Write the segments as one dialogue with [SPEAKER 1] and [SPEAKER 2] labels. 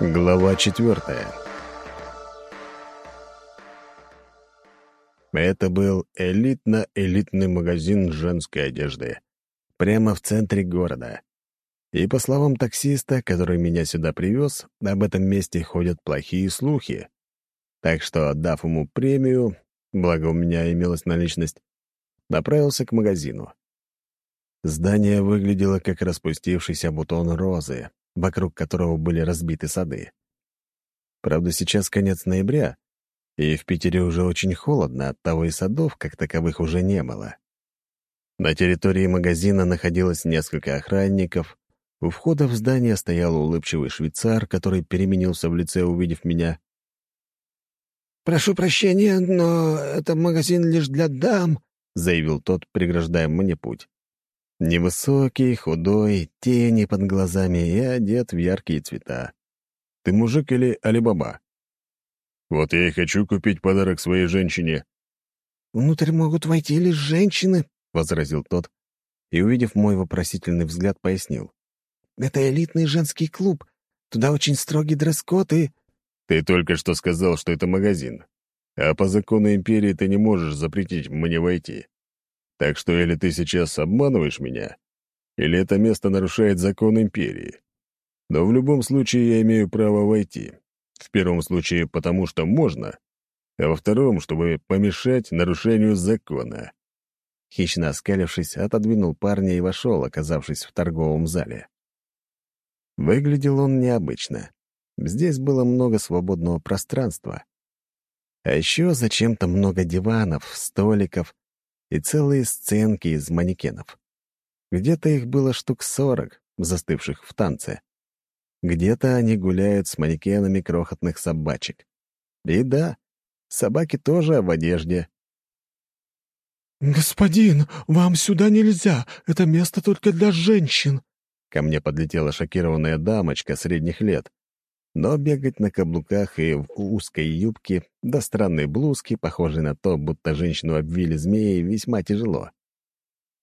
[SPEAKER 1] Глава четвертая. Это был элитно-элитный магазин женской одежды. Прямо в центре города. И по словам таксиста, который меня сюда привез, об этом месте ходят плохие слухи. Так что, отдав ему премию, благо у меня имелась наличность, направился к магазину. Здание выглядело как распустившийся бутон розы, вокруг которого были разбиты сады. Правда, сейчас конец ноября, и в Питере уже очень холодно, оттого и садов как таковых уже не было. На территории магазина находилось несколько охранников. У входа в здание стоял улыбчивый швейцар, который переменился в лице, увидев меня.
[SPEAKER 2] «Прошу прощения, но это магазин лишь для дам», — заявил тот, преграждая мне путь.
[SPEAKER 1] Невысокий, худой, тени под глазами и одет в яркие цвета. Ты мужик или алибаба? Вот я и хочу купить подарок своей женщине.
[SPEAKER 2] «Внутрь могут войти лишь женщины», — возразил тот, и, увидев мой вопросительный взгляд, пояснил. «Это элитный женский клуб. Туда очень строгий дресс-код и...»
[SPEAKER 1] «Ты только что сказал, что это магазин. А по закону империи ты не можешь запретить мне войти. Так что или ты сейчас обманываешь меня, или это место нарушает закон империи. Но в любом случае я имею право войти. В первом случае потому, что можно, а во втором, чтобы помешать нарушению закона. Хищно оскалившись, отодвинул парня и вошел, оказавшись в торговом зале. Выглядел он необычно. Здесь было много свободного пространства. А еще зачем-то много диванов, столиков и целые сценки из манекенов. Где-то их было штук сорок, застывших в танце. Где-то они гуляют с манекенами крохотных собачек. И да, собаки тоже в одежде.
[SPEAKER 2] «Господин, вам сюда нельзя. Это место только для женщин».
[SPEAKER 1] Ко мне подлетела шокированная дамочка средних лет, но бегать на каблуках и в узкой юбке, да странной блузке, похожей на то, будто женщину обвили змеи, весьма тяжело.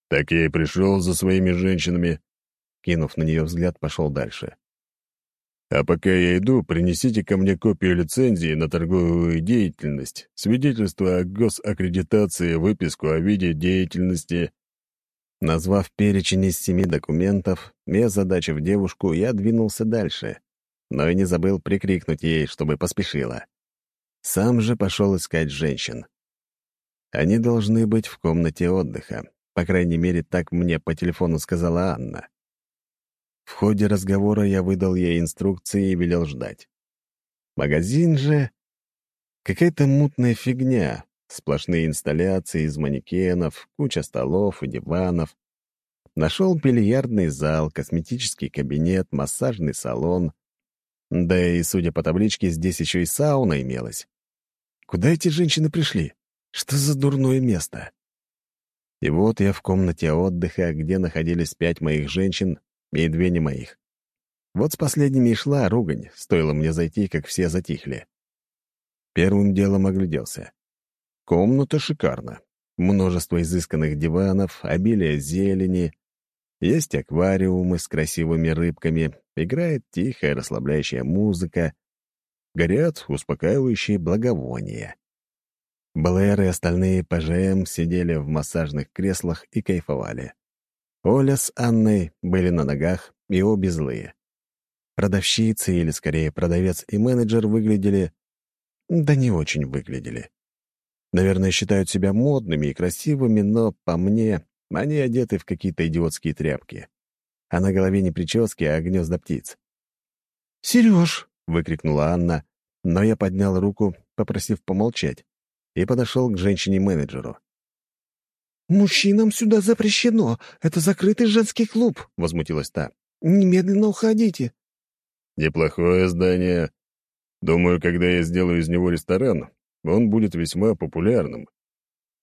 [SPEAKER 1] «Так я и пришел за своими женщинами», — кинув на нее взгляд, пошел дальше. «А пока я иду, принесите ко мне копию лицензии на торговую деятельность, свидетельство о госаккредитации, выписку о виде деятельности». Назвав перечень из семи документов, без задачи в девушку, я двинулся дальше — но и не забыл прикрикнуть ей, чтобы поспешила. Сам же пошел искать женщин. Они должны быть в комнате отдыха. По крайней мере, так мне по телефону сказала Анна. В ходе разговора я выдал ей инструкции и велел ждать. Магазин же... Какая-то мутная фигня. Сплошные инсталляции из манекенов, куча столов и диванов. Нашел бильярдный зал, косметический кабинет, массажный салон, да и, судя по табличке, здесь еще и сауна имелась. Куда эти женщины пришли? Что за дурное место? И вот я в комнате отдыха, где находились пять моих женщин и две не моих. Вот с последними и шла ругань, стоило мне зайти, как все затихли. Первым делом огляделся. Комната шикарна. Множество изысканных диванов, обилие зелени, есть аквариумы с красивыми рыбками, играет тихая расслабляющая музыка, горят успокаивающие благовония. Блэр и остальные ПЖМ сидели в массажных креслах и кайфовали. Оля с Анной были на ногах и обе злые. Продавщицы, или скорее продавец и менеджер, выглядели... Да не очень выглядели. Наверное, считают себя модными и красивыми, но, по мне, они одеты в какие-то идиотские тряпки. А на голове не прически, а гнезда птиц.
[SPEAKER 2] «Сереж!»
[SPEAKER 1] — выкрикнула Анна, но я поднял руку, попросив помолчать, и подошел к женщине-менеджеру.
[SPEAKER 2] «Мужчинам сюда запрещено. Это закрытый женский клуб», — возмутилась та. «Немедленно уходите».
[SPEAKER 1] «Неплохое здание. Думаю, когда я сделаю из него ресторан, он будет весьма популярным.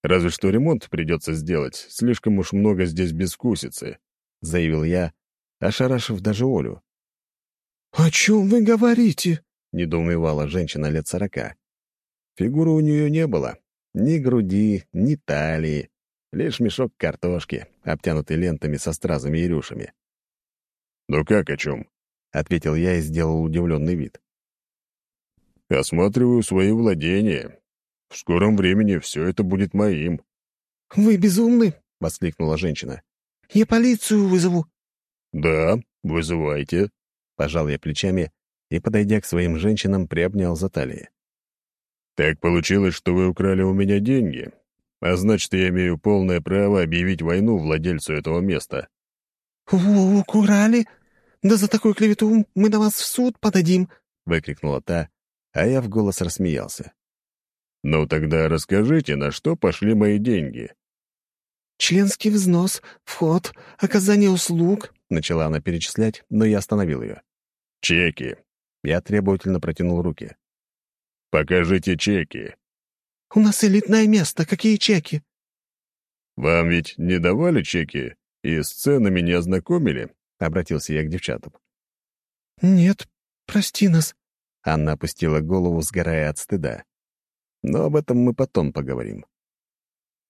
[SPEAKER 1] Разве что ремонт придется сделать, слишком уж много здесь безвкусицы», — заявил я, ошарашив даже Олю.
[SPEAKER 2] «О чем вы говорите?»
[SPEAKER 1] — недоумевала женщина лет сорока. Фигуры у нее не было. Ни груди, ни талии. Лишь мешок картошки, обтянутый лентами со стразами и рюшами. «Ну как о чем?» — ответил я и сделал удивленный вид.
[SPEAKER 3] «Осматриваю свои владения. В скором времени все это будет моим».
[SPEAKER 2] «Вы безумны!» — воскликнула женщина. «Я полицию вызову».
[SPEAKER 3] «Да, вызывайте», — пожал я плечами и, подойдя к своим женщинам, приобнял за талии. «Так получилось, что вы украли у меня деньги, а значит, я имею полное право объявить войну владельцу этого места».
[SPEAKER 2] «Украли? Да за такую клевету мы на вас в суд подадим!» — выкрикнула та, а я в голос рассмеялся.
[SPEAKER 3] «Ну тогда расскажите, на что пошли мои деньги?»
[SPEAKER 2] «Членский взнос, вход, оказание услуг», — начала она перечислять, но я остановил ее.
[SPEAKER 3] «Чеки».
[SPEAKER 1] Я требовательно протянул руки.
[SPEAKER 3] «Покажите чеки».
[SPEAKER 2] «У нас элитное место. Какие чеки?»
[SPEAKER 3] «Вам ведь не давали чеки и с ценами не ознакомили?» — обратился я к девчатам.
[SPEAKER 2] «Нет, прости нас».
[SPEAKER 1] Анна опустила голову, сгорая от стыда. «Но об этом мы потом поговорим».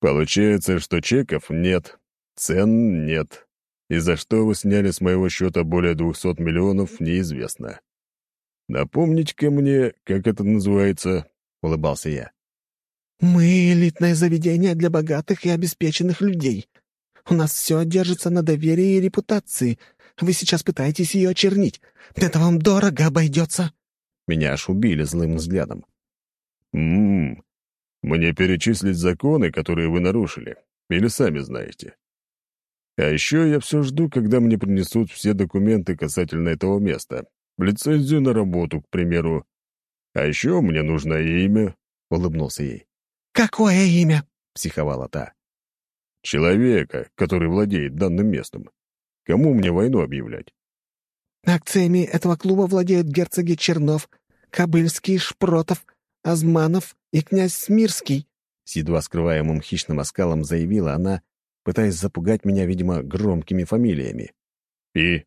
[SPEAKER 3] «Получается, что чеков нет, цен нет, и за что вы сняли с моего счета более двухсот миллионов, неизвестно. Напомните-ка мне, как это называется?» — улыбался я.
[SPEAKER 2] «Мы элитное заведение для богатых и обеспеченных людей. У нас все держится на доверии и репутации. Вы сейчас пытаетесь ее очернить. Это вам дорого обойдется».
[SPEAKER 1] Меня аж убили злым взглядом.
[SPEAKER 3] «М-м, мне перечислить законы, которые вы нарушили, или сами знаете. А еще я все жду, когда мне принесут все документы касательно этого места. Лицензию на работу, к примеру. А еще мне нужно имя», — улыбнулся ей.
[SPEAKER 2] «Какое имя?»
[SPEAKER 1] — психовала та.
[SPEAKER 3] Человека, который владеет данным местом. Кому мне войну объявлять?
[SPEAKER 2] Акциями этого клуба владеют герцоги Чернов, Кобыльский, Шпротов, Азманов и князь Смирский.
[SPEAKER 1] С едва скрываемым хищным оскалом заявила она, пытаясь запугать меня, видимо, громкими фамилиями.
[SPEAKER 3] «И?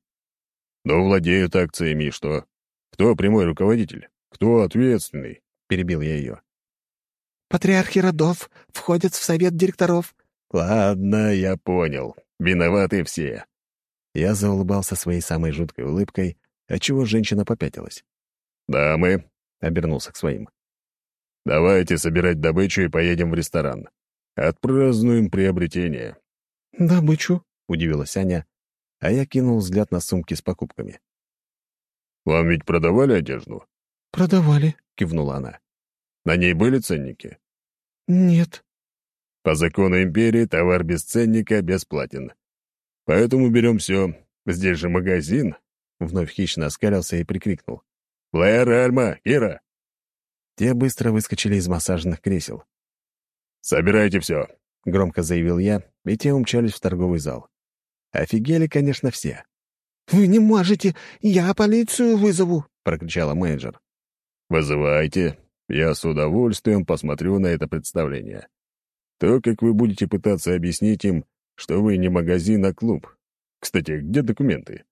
[SPEAKER 3] Но владеют акциями, и что? Кто прямой руководитель? Кто ответственный?» — перебил я ее.
[SPEAKER 2] «Патриархи родов входят в совет директоров,
[SPEAKER 3] «Ладно, я понял. Виноваты все».
[SPEAKER 1] Я заулыбался своей самой жуткой улыбкой, отчего женщина попятилась.
[SPEAKER 3] «Дамы», —
[SPEAKER 1] обернулся к своим.
[SPEAKER 3] «Давайте собирать добычу и поедем в ресторан. Отпразднуем приобретение».
[SPEAKER 2] «Добычу?»
[SPEAKER 1] — удивилась Аня, а я кинул взгляд на сумки с покупками.
[SPEAKER 3] «Вам ведь продавали одежду?»
[SPEAKER 2] «Продавали», —
[SPEAKER 1] кивнула она.
[SPEAKER 3] «На ней были ценники?»
[SPEAKER 2] «Нет».
[SPEAKER 3] По закону империи товар без ценника бесплатен. Поэтому берем все. Здесь же магазин.
[SPEAKER 1] Вновь хищно оскалился и прикрикнул.
[SPEAKER 3] «Плеер Альма! Ира!»
[SPEAKER 1] Те быстро выскочили из массажных кресел.
[SPEAKER 3] «Собирайте все!»
[SPEAKER 1] — громко заявил я, и те умчались в торговый зал. Офигели, конечно, все.
[SPEAKER 2] «Вы не можете! Я полицию вызову!»
[SPEAKER 1] — прокричала менеджер.
[SPEAKER 3] «Вызывайте. Я с удовольствием посмотрю на это представление. То, как вы будете пытаться объяснить им, что вы не магазин, а клуб. Кстати, где документы?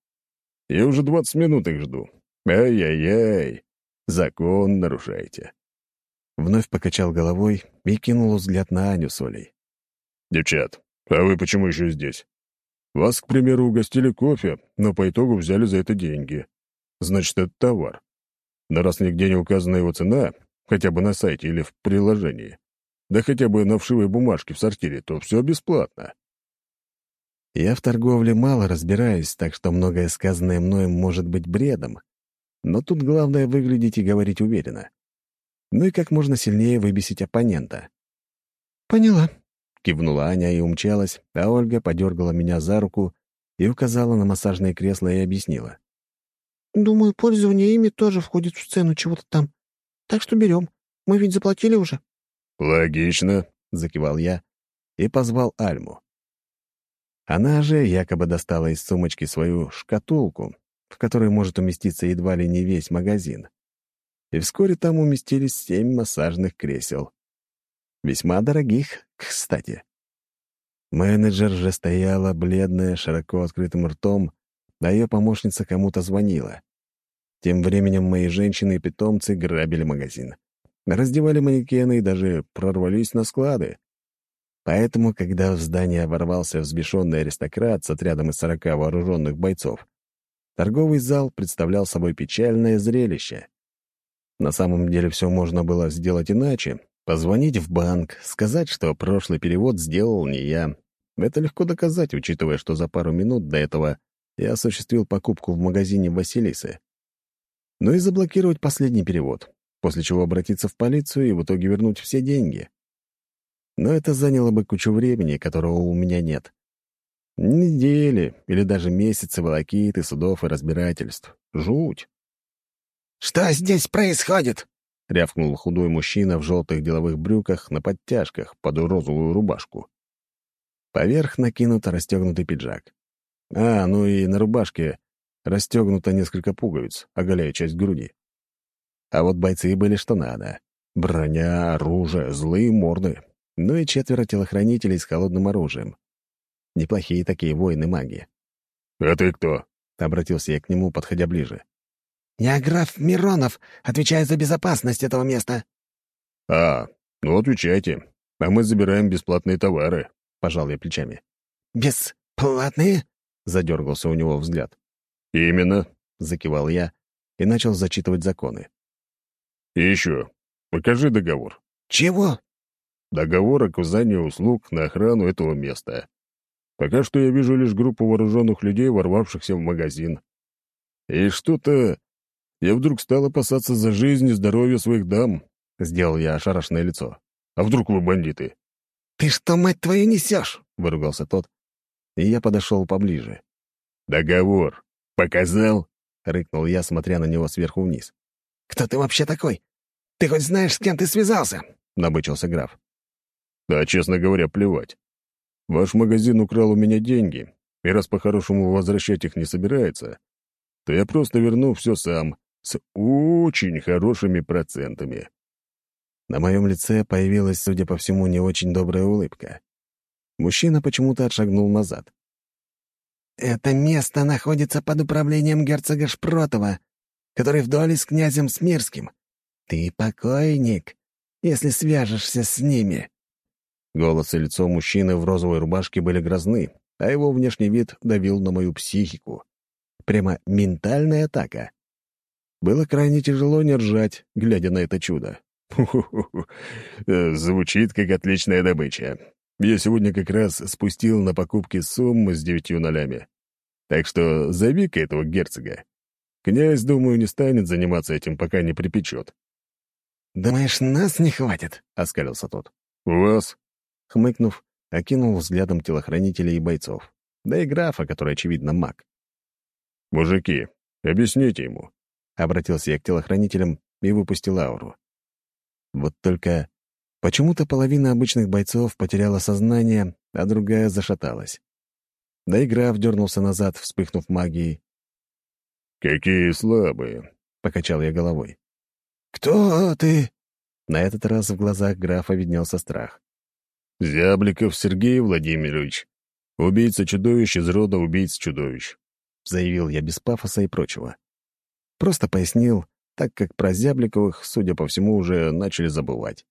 [SPEAKER 3] Я уже 20 минут их жду. Ай-яй-яй, закон нарушаете.
[SPEAKER 1] Вновь покачал головой и кинул взгляд на Аню с Олей.
[SPEAKER 3] «Девчат, а вы почему еще здесь? Вас, к примеру, угостили кофе, но по итогу взяли за это деньги. Значит, это товар. Но раз нигде не указана его цена, хотя бы на сайте или в приложении, да хотя бы на вшивой бумажке в сортире, то все бесплатно.
[SPEAKER 1] Я в торговле мало разбираюсь, так что многое сказанное мною может быть бредом. Но тут главное выглядеть и говорить уверенно. Ну и как можно сильнее выбесить оппонента.
[SPEAKER 2] «Поняла», —
[SPEAKER 1] кивнула Аня и умчалась, а Ольга подергала меня за руку и указала на массажное кресло и объяснила.
[SPEAKER 2] «Думаю, пользование ими тоже входит в цену чего-то там. Так что берем. Мы ведь заплатили уже».
[SPEAKER 3] «Логично», —
[SPEAKER 1] закивал я и позвал Альму. Она же якобы достала из сумочки свою шкатулку, в которой может уместиться едва ли не весь магазин. И вскоре там уместились семь массажных кресел. Весьма дорогих, кстати. Менеджер же стояла, бледная, широко открытым ртом, а ее помощница кому-то звонила. Тем временем мои женщины и питомцы грабили магазин раздевали манекены и даже прорвались на склады. Поэтому, когда в здание ворвался взбешенный аристократ с отрядом из сорока вооруженных бойцов, Торговый зал представлял собой печальное зрелище. На самом деле все можно было сделать иначе. Позвонить в банк, сказать, что прошлый перевод сделал не я. Это легко доказать, учитывая, что за пару минут до этого я осуществил покупку в магазине Василисы. Ну и заблокировать последний перевод, после чего обратиться в полицию и в итоге вернуть все деньги. Но это заняло бы кучу времени, которого у меня нет. Недели или даже месяцы волокиты, судов и разбирательств. Жуть.
[SPEAKER 2] «Что здесь происходит?»
[SPEAKER 1] — рявкнул худой мужчина в желтых деловых брюках на подтяжках под розовую рубашку. Поверх накинут расстегнутый пиджак. А, ну и на рубашке расстегнуто несколько пуговиц, оголяя часть груди. А вот бойцы были что надо. Броня, оружие, злые морды. Ну и четверо телохранителей с холодным оружием. Неплохие такие воины-маги.
[SPEAKER 3] «А ты кто?»
[SPEAKER 1] — обратился я к нему, подходя ближе.
[SPEAKER 2] «Я граф Миронов, отвечаю за безопасность этого места».
[SPEAKER 3] «А, ну отвечайте, а мы забираем бесплатные товары», — пожал я плечами.
[SPEAKER 2] «Бесплатные?» — задергался у него взгляд.
[SPEAKER 3] «Именно», —
[SPEAKER 1] закивал я и начал зачитывать законы.
[SPEAKER 3] «И еще, покажи договор».
[SPEAKER 2] «Чего?»
[SPEAKER 3] «Договор оказания услуг на охрану этого места. Пока что я вижу лишь группу вооруженных людей, ворвавшихся в магазин. И что-то... Я вдруг стал опасаться за жизнь и здоровье своих дам. Сделал я ошарашенное лицо. А вдруг вы бандиты?
[SPEAKER 2] «Ты что, мать твою, несешь?»
[SPEAKER 1] — выругался тот. И я подошел поближе.
[SPEAKER 3] «Договор. Показал?»
[SPEAKER 1] — рыкнул я, смотря на него сверху вниз.
[SPEAKER 2] «Кто ты вообще такой? Ты хоть знаешь, с кем ты связался?»
[SPEAKER 1] — набычился граф.
[SPEAKER 3] «Да, честно говоря, плевать. Ваш магазин украл у меня деньги, и раз по-хорошему возвращать их не собирается, то я просто верну все сам, с очень хорошими процентами».
[SPEAKER 1] На моем лице появилась, судя по всему, не очень добрая улыбка. Мужчина почему-то отшагнул назад.
[SPEAKER 2] «Это место находится под управлением герцога Шпротова, который в доле с князем Смирским. Ты покойник, если свяжешься с ними».
[SPEAKER 1] Голос и лицо мужчины в розовой рубашке были грозны, а его внешний вид давил на мою психику. Прямо ментальная атака. Было крайне тяжело не ржать, глядя на это чудо.
[SPEAKER 3] Э, звучит как отличная добыча. Я сегодня как раз спустил на покупки сумму с девятью нолями. Так что зови-ка этого герцога. Князь, думаю, не станет заниматься этим, пока не припечет.
[SPEAKER 2] «Думаешь, нас не хватит?» — оскалился тот.
[SPEAKER 3] «У вас?»
[SPEAKER 1] Хмыкнув, окинул взглядом телохранителей и бойцов. Да и графа, который, очевидно, маг.
[SPEAKER 3] «Мужики, объясните ему», —
[SPEAKER 1] обратился я к телохранителям и выпустил ауру. Вот только почему-то половина обычных бойцов потеряла сознание, а другая зашаталась. Да и граф дернулся назад, вспыхнув магией.
[SPEAKER 3] «Какие слабые», —
[SPEAKER 1] покачал я головой.
[SPEAKER 2] «Кто ты?»
[SPEAKER 1] На этот раз в глазах графа виднелся страх.
[SPEAKER 3] «Зябликов Сергей Владимирович, убийца-чудовищ из рода убийц-чудовищ»,
[SPEAKER 1] заявил я без пафоса и прочего. Просто пояснил, так как про Зябликовых, судя по всему, уже начали забывать.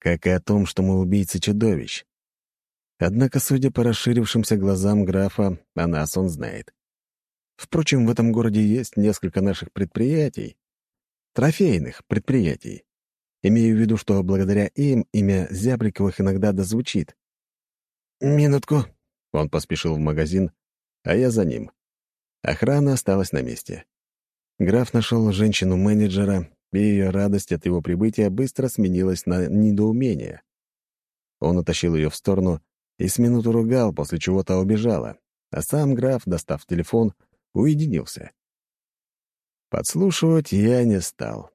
[SPEAKER 1] Как и о том, что мы убийцы-чудовищ. Однако, судя по расширившимся глазам графа, о нас он знает. Впрочем, в этом городе есть несколько наших предприятий, трофейных предприятий, Имею в виду, что благодаря им имя Зябликовых иногда дозвучит.
[SPEAKER 2] «Минутку».
[SPEAKER 1] Он поспешил в магазин, а я за ним. Охрана осталась на месте. Граф нашел женщину-менеджера, и ее радость от его прибытия быстро сменилась на недоумение. Он утащил ее в сторону и с минуту ругал, после чего та убежала, а сам граф, достав телефон, уединился. Подслушивать я не стал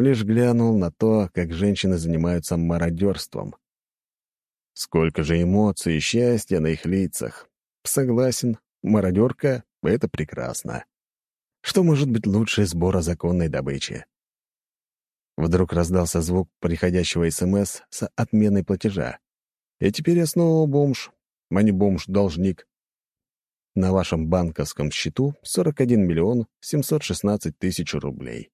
[SPEAKER 1] лишь глянул на то, как женщины занимаются мародерством. Сколько же эмоций и счастья на их лицах. Согласен, мародерка — это прекрасно. Что может быть лучше сбора законной добычи? Вдруг раздался звук приходящего СМС с отменой платежа. И теперь я снова бомж, а не бомж-должник. На вашем банковском счету 41 миллион 716 тысяч рублей.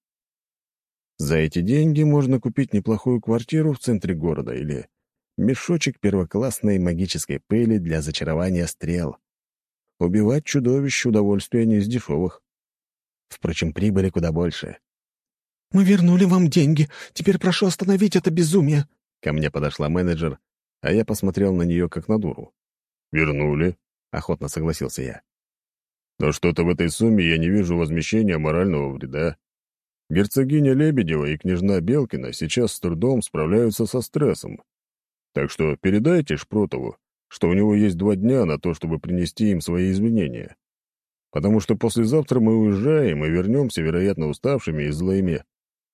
[SPEAKER 1] За эти деньги можно купить неплохую квартиру в центре города или мешочек первоклассной магической пыли для зачарования стрел. убивать чудовищ удовольствие не из дешевых. Впрочем, прибыли куда больше.
[SPEAKER 2] «Мы вернули вам деньги. Теперь прошу остановить это безумие».
[SPEAKER 1] Ко мне подошла менеджер, а я посмотрел на нее как на дуру. «Вернули», — охотно согласился я. «Но что-то в этой сумме я не вижу возмещения морального вреда. Герцогиня Лебедева и княжна Белкина сейчас с трудом справляются со стрессом. Так что передайте Шпротову, что у него есть два дня на то, чтобы принести им свои извинения. Потому что послезавтра мы уезжаем и вернемся, вероятно, уставшими и злыми.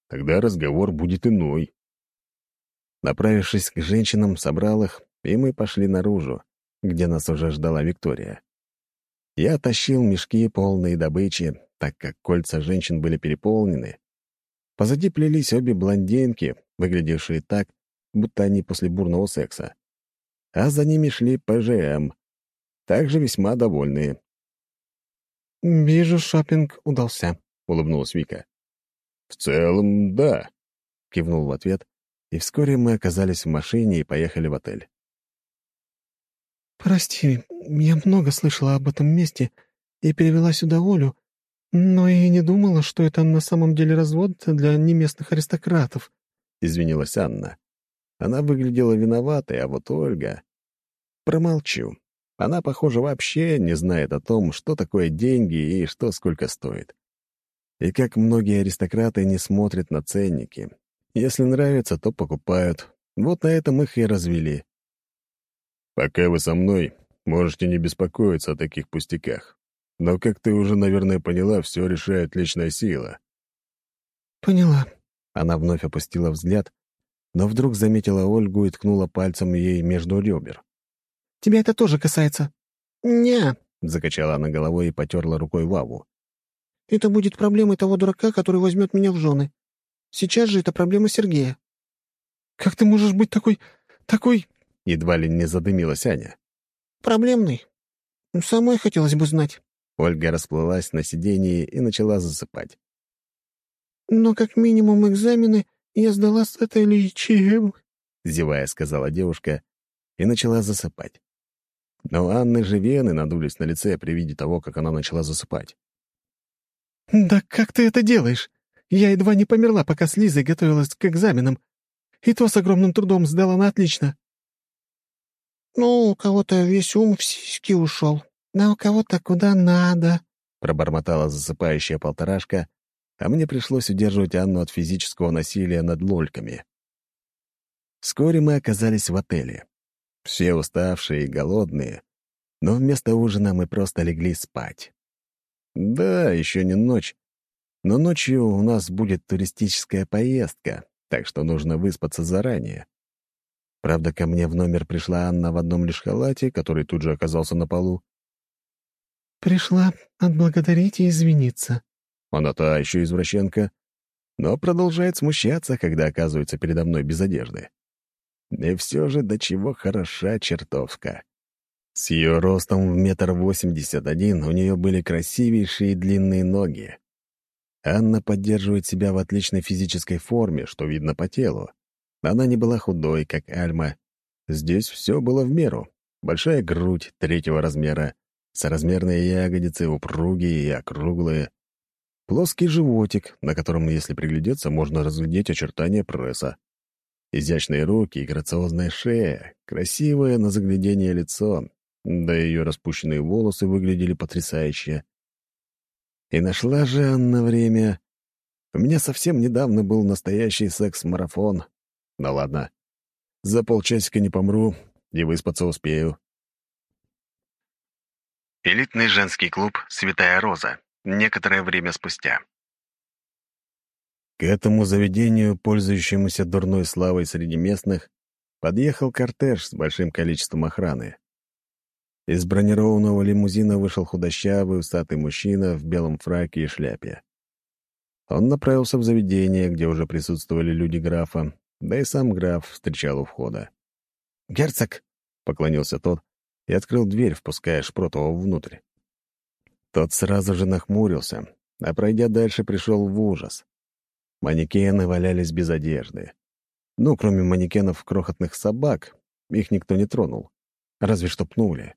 [SPEAKER 1] Тогда разговор будет иной. Направившись к женщинам, собрал их, и мы пошли наружу, где нас уже ждала Виктория. Я тащил мешки, полные добычи, так как кольца женщин были переполнены. Позади плелись обе блондинки, выглядевшие так, будто они после бурного секса. А за ними шли ПЖМ, также весьма довольные.
[SPEAKER 2] «Вижу, шопинг удался», — улыбнулась Вика.
[SPEAKER 1] «В целом, да», — кивнул в ответ, и вскоре мы оказались в машине и поехали в отель.
[SPEAKER 2] «Прости, я много слышала об этом месте и перевела сюда Олю, но и не думала, что это на самом деле развод для неместных аристократов», —
[SPEAKER 1] извинилась Анна. Она выглядела виноватой, а вот Ольга... Промолчу. Она, похоже, вообще не знает о том, что такое деньги и что сколько стоит и как многие аристократы не смотрят на ценники. Если нравится, то покупают. Вот на этом их и развели. Пока вы со мной, можете не беспокоиться о таких пустяках. Но, как ты уже, наверное, поняла, все решает личная сила.
[SPEAKER 2] «Поняла».
[SPEAKER 1] Она вновь опустила взгляд, но вдруг заметила Ольгу и ткнула пальцем ей между ребер.
[SPEAKER 2] «Тебя это тоже касается?» «Не», —
[SPEAKER 1] закачала она головой и потерла рукой Ваву.
[SPEAKER 2] Это будет проблемой того дурака, который возьмет меня в жены. Сейчас же это проблема Сергея». «Как ты можешь быть такой... такой...»
[SPEAKER 1] Едва ли не задымилась Аня.
[SPEAKER 2] «Проблемный. Самой хотелось бы знать».
[SPEAKER 1] Ольга расплылась на сиденье и начала засыпать.
[SPEAKER 2] «Но как минимум экзамены я сдала с этой личием», —
[SPEAKER 1] зевая сказала девушка и начала засыпать. Но Анны же вены надулись на лице при виде того, как она начала засыпать.
[SPEAKER 2] «Да как ты это делаешь? Я едва не померла, пока с Лизой готовилась к экзаменам. И то с огромным трудом сдала на отлично». «Ну, у кого-то весь ум в сиськи ушел, а у кого-то куда надо», —
[SPEAKER 1] пробормотала засыпающая полторашка, а мне пришлось удерживать Анну от физического насилия над лольками. Вскоре мы оказались в отеле. Все уставшие и голодные, но вместо ужина мы просто легли спать. Да, еще не ночь. Но ночью у нас будет туристическая поездка, так что нужно выспаться заранее. Правда, ко мне в номер пришла Анна в одном лишь халате, который тут же оказался на полу.
[SPEAKER 2] «Пришла отблагодарить и извиниться».
[SPEAKER 1] Она та еще извращенка, но продолжает смущаться, когда оказывается передо мной без одежды. И все же до чего хороша чертовка. С ее ростом в метр восемьдесят один у нее были красивейшие длинные ноги. Анна поддерживает себя в отличной физической форме, что видно по телу. Она не была худой, как Альма. Здесь все было в меру. Большая грудь третьего размера, соразмерные ягодицы, упругие и округлые. Плоский животик, на котором, если приглядеться, можно разглядеть очертания пресса. Изящные руки и грациозная шея, красивое на заглядение лицо, да ее распущенные волосы выглядели потрясающе. И нашла же Анна время. У меня совсем недавно был настоящий секс-марафон. Ну ладно, за полчасика не помру и выспаться успею. Элитный женский клуб «Святая Роза» некоторое время спустя. К этому заведению, пользующемуся дурной славой среди местных, подъехал кортеж с большим количеством охраны. Из бронированного лимузина вышел худощавый, усатый мужчина в белом фраке и шляпе. Он направился в заведение, где уже присутствовали люди графа, да и сам граф встречал у входа. «Герцог!» — поклонился тот и открыл дверь, впуская Шпротова внутрь. Тот сразу же нахмурился, а пройдя дальше, пришел в ужас. Манекены валялись без одежды. Ну, кроме манекенов крохотных собак, их никто не тронул. Разве что пнули.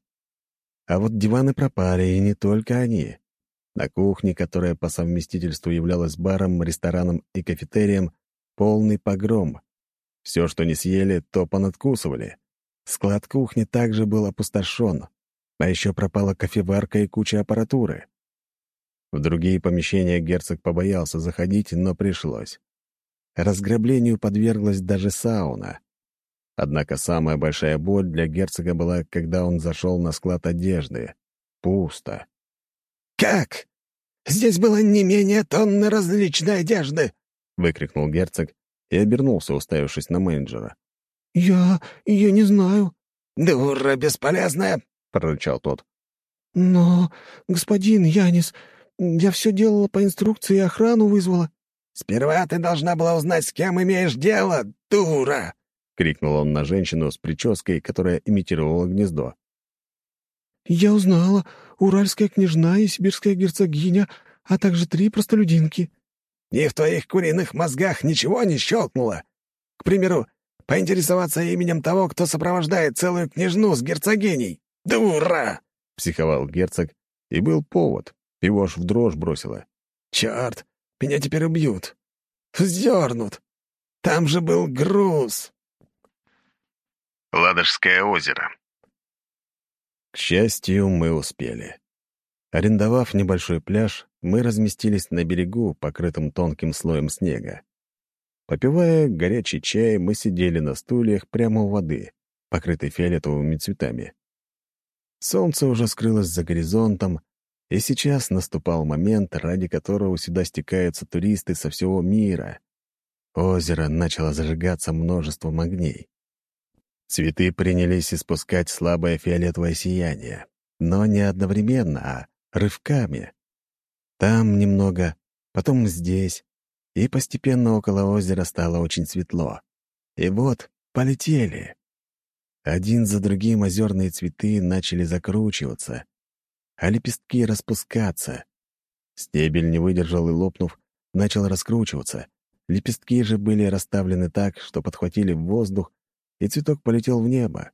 [SPEAKER 1] А вот диваны пропали, и не только они. На кухне, которая по совместительству являлась баром, рестораном и кафетерием, полный погром. Все, что не съели, то понадкусывали. Склад кухни также был опустошен, а еще пропала кофеварка и куча аппаратуры. В другие помещения герцог побоялся заходить, но пришлось. Разграблению подверглась даже сауна. Однако самая большая боль для герцога была, когда он зашел на склад одежды. Пусто.
[SPEAKER 2] «Как? Здесь было не менее тонны различной одежды!» — выкрикнул герцог и обернулся, уставившись на менеджера. «Я... я не знаю».
[SPEAKER 4] «Дура бесполезная!»
[SPEAKER 1] — прорычал тот.
[SPEAKER 2] «Но, господин Янис, я все делала по инструкции и охрану вызвала».
[SPEAKER 4] «Сперва ты должна была узнать, с кем имеешь дело, дура!»
[SPEAKER 1] — крикнул он на женщину с прической, которая имитировала гнездо.
[SPEAKER 2] «Я узнала. Уральская княжна и сибирская герцогиня, а также три простолюдинки».
[SPEAKER 4] «И в твоих куриных мозгах ничего не щелкнуло? К примеру, поинтересоваться именем того, кто сопровождает целую княжну с герцогиней. Дура!»
[SPEAKER 1] — психовал герцог, и был повод. Его аж в дрожь бросило.
[SPEAKER 4] «Черт, меня теперь убьют. Вздернут. Там же был груз».
[SPEAKER 1] Ладожское озеро. К счастью, мы успели. Арендовав небольшой пляж, мы разместились на берегу, покрытым тонким слоем снега. Попивая горячий чай, мы сидели на стульях прямо у воды, покрытой фиолетовыми цветами. Солнце уже скрылось за горизонтом, и сейчас наступал момент, ради которого сюда стекаются туристы со всего мира. Озеро начало зажигаться множеством огней. Цветы принялись испускать слабое фиолетовое сияние, но не одновременно, а рывками. Там немного, потом здесь, и постепенно около озера стало очень светло. И вот полетели. Один за другим озерные цветы начали закручиваться, а лепестки распускаться. Стебель не выдержал и, лопнув, начал раскручиваться. Лепестки же были расставлены так, что подхватили в воздух, и цветок полетел в небо.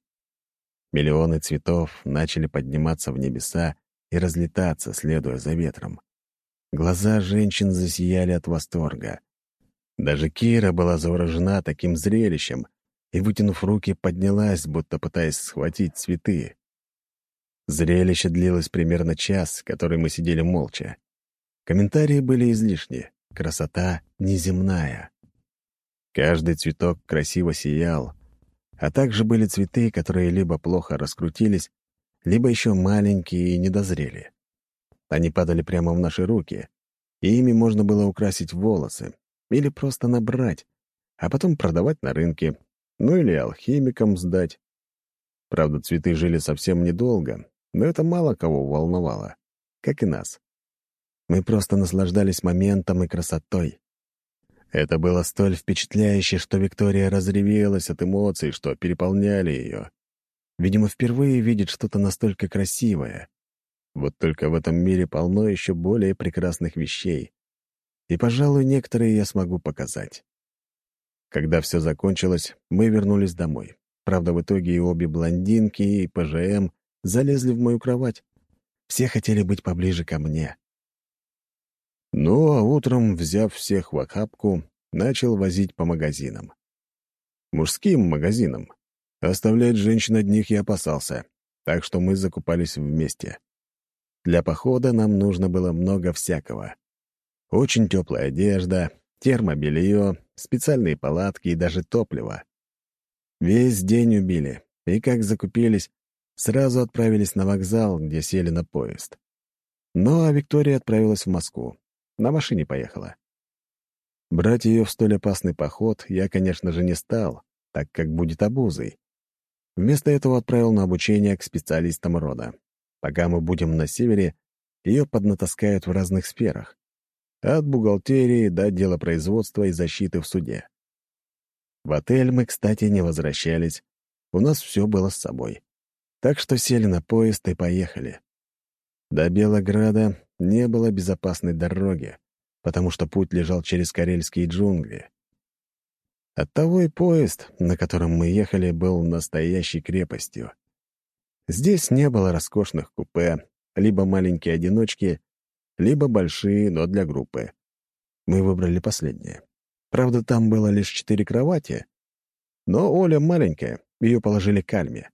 [SPEAKER 1] Миллионы цветов начали подниматься в небеса и разлетаться, следуя за ветром. Глаза женщин засияли от восторга. Даже Кира была заворожена таким зрелищем и, вытянув руки, поднялась, будто пытаясь схватить цветы. Зрелище длилось примерно час, который мы сидели молча. Комментарии были излишни, красота неземная. Каждый цветок красиво сиял, а также были цветы, которые либо плохо раскрутились, либо еще маленькие и недозрели. Они падали прямо в наши руки, и ими можно было украсить волосы или просто набрать, а потом продавать на рынке, ну или алхимикам сдать. Правда, цветы жили совсем недолго, но это мало кого волновало, как и нас. Мы просто наслаждались моментом и красотой. Это было столь впечатляюще, что Виктория разревелась от эмоций, что переполняли ее. Видимо, впервые видит что-то настолько красивое. Вот только в этом мире полно еще более прекрасных вещей. И, пожалуй, некоторые я смогу показать. Когда все закончилось, мы вернулись домой. Правда, в итоге и обе блондинки, и ПЖМ залезли в мою кровать. Все хотели быть поближе ко мне. Ну, а утром, взяв всех в охапку, начал возить по магазинам. Мужским магазинам. Оставлять женщин одних я опасался, так что мы закупались вместе. Для похода нам нужно было много всякого. Очень теплая одежда, термобелье, специальные палатки и даже топливо. Весь день убили, и как закупились, сразу отправились на вокзал, где сели на поезд. Ну а Виктория отправилась в Москву. На машине поехала. Брать ее в столь опасный поход я, конечно же, не стал, так как будет обузой. Вместо этого отправил на обучение к специалистам рода. Пока мы будем на севере, ее поднатаскают в разных сферах. От бухгалтерии до делопроизводства и защиты в суде. В отель мы, кстати, не возвращались. У нас все было с собой. Так что сели на поезд и поехали. До Белограда не было безопасной дороги, потому что путь лежал через карельские джунгли. Оттого и поезд, на котором мы ехали, был настоящей крепостью. Здесь не было роскошных купе, либо маленькие одиночки, либо большие, но для группы. Мы выбрали последнее. Правда, там было лишь четыре кровати, но Оля маленькая, ее положили к Альме.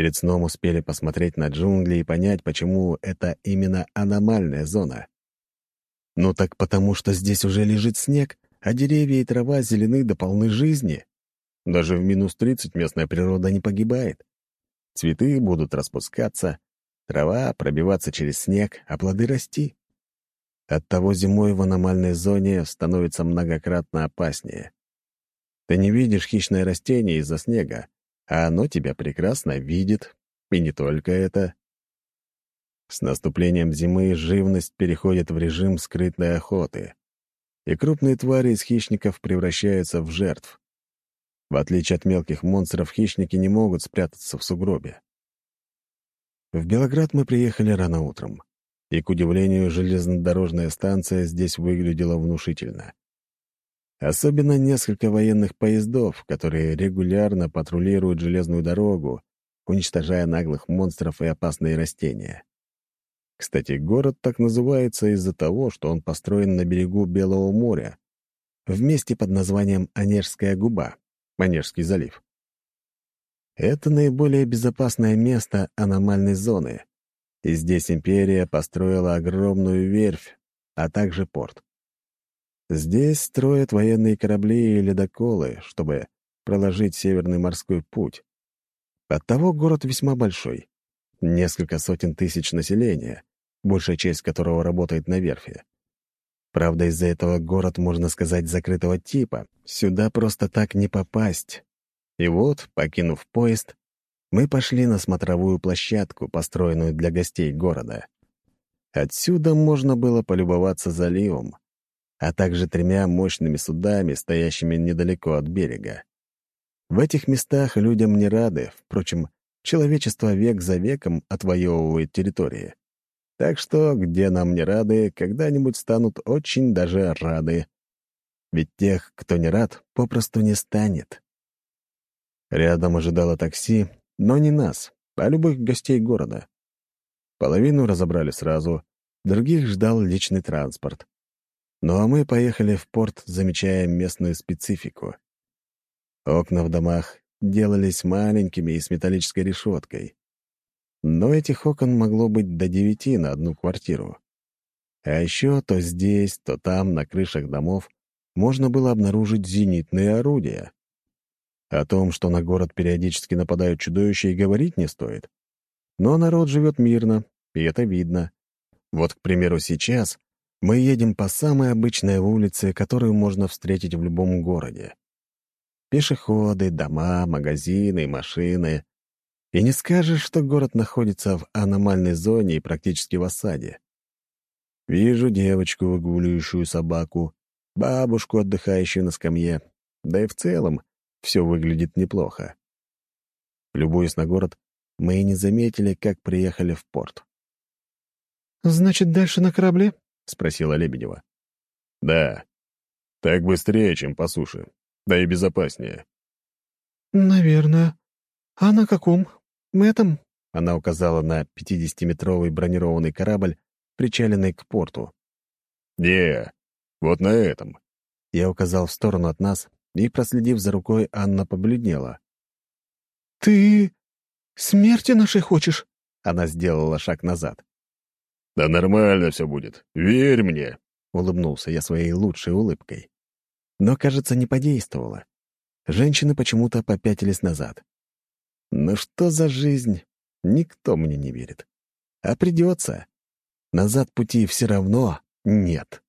[SPEAKER 1] Перед сном успели посмотреть на джунгли и понять, почему это именно аномальная зона. Ну так потому, что здесь уже лежит снег, а деревья и трава зелены до полной жизни. Даже в минус 30 местная природа не погибает. Цветы будут распускаться, трава пробиваться через снег, а плоды расти. Оттого зимой в аномальной зоне становится многократно опаснее. Ты не видишь хищное растение из-за снега, а оно тебя прекрасно видит, и не только это. С наступлением зимы живность переходит в режим скрытной охоты, и крупные твари из хищников превращаются в жертв. В отличие от мелких монстров, хищники не могут спрятаться в сугробе. В Белоград мы приехали рано утром, и, к удивлению, железнодорожная станция здесь выглядела внушительно. Особенно несколько военных поездов, которые регулярно патрулируют железную дорогу, уничтожая наглых монстров и опасные растения. Кстати, город так называется из-за того, что он построен на берегу Белого моря, в месте под названием Онежская губа, Онежский залив. Это наиболее безопасное место аномальной зоны, и здесь империя построила огромную верфь, а также порт. Здесь строят военные корабли и ледоколы, чтобы проложить Северный морской путь. Оттого город весьма большой. Несколько сотен тысяч населения, большая часть которого работает на верфи. Правда, из-за этого город, можно сказать, закрытого типа. Сюда просто так не попасть. И вот, покинув поезд, мы пошли на смотровую площадку, построенную для гостей города. Отсюда можно было полюбоваться заливом, а также тремя мощными судами, стоящими недалеко от берега. В этих местах людям не рады, впрочем, человечество век за веком отвоевывает территории. Так что, где нам не рады, когда-нибудь станут очень даже рады. Ведь тех, кто не рад, попросту не станет. Рядом ожидало такси, но не нас, а любых гостей города. Половину разобрали сразу, других ждал личный транспорт. Ну а мы поехали в порт, замечая местную специфику. Окна в домах делались маленькими и с металлической решеткой. Но этих окон могло быть до девяти на одну квартиру. А еще то здесь, то там, на крышах домов, можно было обнаружить зенитные орудия. О том, что на город периодически нападают чудовища, и говорить не стоит. Но народ живет мирно, и это видно. Вот, к примеру, сейчас мы едем по самой обычной улице, которую можно встретить в любом городе. Пешеходы, дома, магазины, машины. И не скажешь, что город находится в аномальной зоне и практически в осаде. Вижу девочку, выгуливающую собаку, бабушку, отдыхающую на скамье. Да и в целом все выглядит неплохо. Любуясь на город, мы и не заметили, как приехали в порт.
[SPEAKER 2] «Значит, дальше на корабле?»
[SPEAKER 1] — спросила Лебедева.
[SPEAKER 3] «Да. Так быстрее, чем по суше. Да и безопаснее».
[SPEAKER 2] «Наверное. А на каком? Этом?»
[SPEAKER 1] Она указала на 50-метровый бронированный корабль, причаленный к порту.
[SPEAKER 3] «Не, вот на этом».
[SPEAKER 1] Я указал в сторону от нас, и, проследив за рукой, Анна побледнела.
[SPEAKER 2] «Ты смерти нашей хочешь?»
[SPEAKER 1] Она сделала шаг назад.
[SPEAKER 3] «Да нормально все будет. Верь мне!»
[SPEAKER 1] — улыбнулся я своей лучшей улыбкой. Но, кажется, не подействовало. Женщины почему-то попятились назад. «Ну что за жизнь? Никто мне не верит. А придется. Назад пути все равно нет».